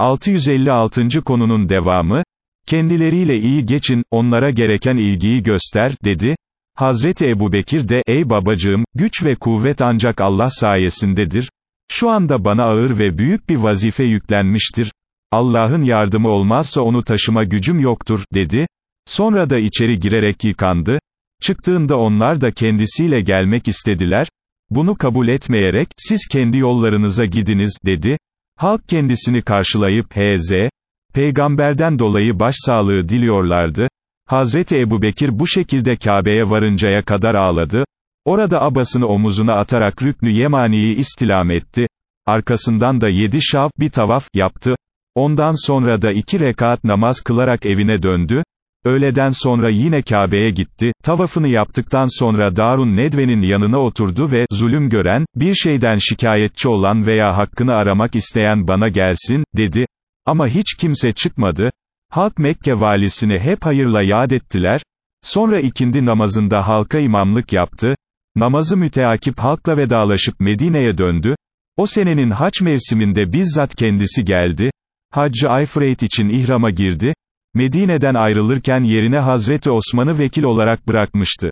656. konunun devamı, kendileriyle iyi geçin, onlara gereken ilgiyi göster, dedi. Hazreti Ebubekir de, ey babacığım, güç ve kuvvet ancak Allah sayesindedir. Şu anda bana ağır ve büyük bir vazife yüklenmiştir. Allah'ın yardımı olmazsa onu taşıma gücüm yoktur, dedi. Sonra da içeri girerek yıkandı. Çıktığında onlar da kendisiyle gelmek istediler. Bunu kabul etmeyerek, siz kendi yollarınıza gidiniz, dedi. Halk kendisini karşılayıp, H.Z. Peygamberden dolayı başsağlığı diliyorlardı. Hazreti Ebubekir bu şekilde Kabe'ye varıncaya kadar ağladı. Orada abasını omuzuna atarak Rüknü Yemani'yi istilam etti. Arkasından da yedi şav, bir tavaf, yaptı. Ondan sonra da iki rekat namaz kılarak evine döndü. Öğleden sonra yine Kabe'ye gitti, tavafını yaptıktan sonra Darun Nedve'nin yanına oturdu ve, zulüm gören, bir şeyden şikayetçi olan veya hakkını aramak isteyen bana gelsin, dedi. Ama hiç kimse çıkmadı. Halk Mekke valisini hep hayırla yad ettiler. Sonra ikindi namazında halka imamlık yaptı. Namazı müteakip halkla vedalaşıp Medine'ye döndü. O senenin haç mevsiminde bizzat kendisi geldi. Haccı Ayfreyt için ihrama girdi. Medine'den ayrılırken yerine Hazreti Osman'ı vekil olarak bırakmıştı.